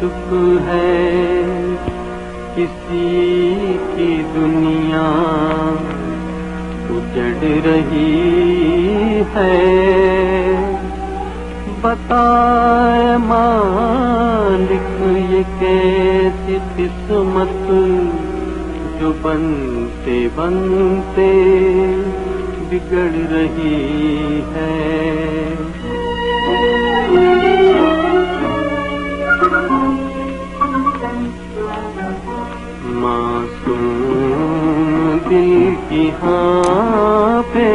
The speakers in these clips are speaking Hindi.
चुप है। किसी की दुनिया उजड़ रही है। बताए मालिक ये कैसी किस्मत जो बनते बनते बिगड़ रही है। मासूम दिल की हाँ पे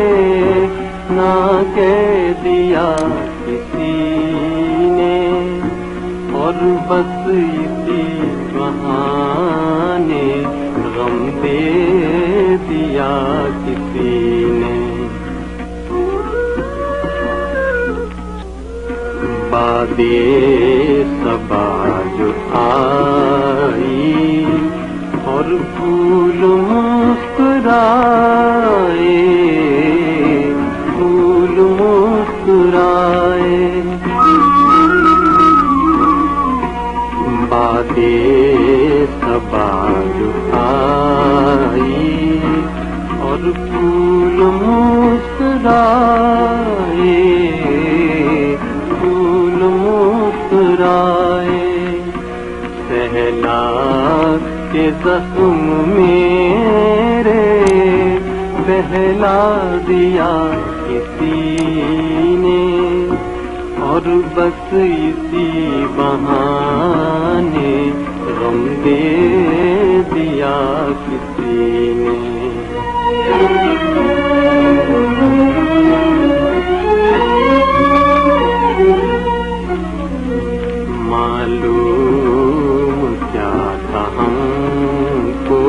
ना कह दिया किसी ने, और बस इसी बहाने गम दे दिया किसी बादे सबा जो आई और फूल मुस्कुराए फूल मुस्कुराए। बादे सबा जो आई और फूल मुस्कुराए मुस्कुराए। सहला के जख्म मेरे। बहला दिया किसी ने। और बस इसी बहाने गम दे दिया किसी ने। मालूम क्या था हमको।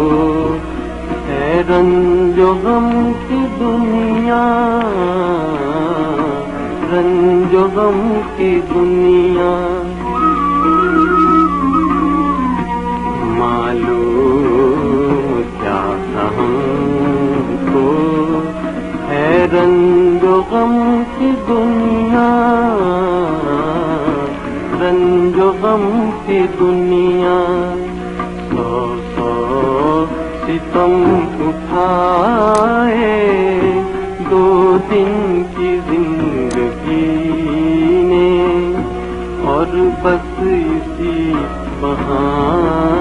हैरन जो हम की दुनिया रंजो हम की दुनिया। मालूम क्या था हमको। हैरन जो गम की दुनिया रन गम की दुनिया, सौ सौ सितम उठाए। दो दिन की ज़िंदगी ने और बस इसी बहाने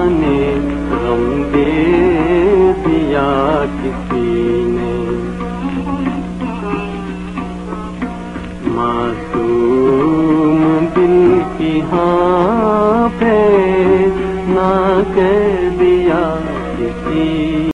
की हाँ पे ना कह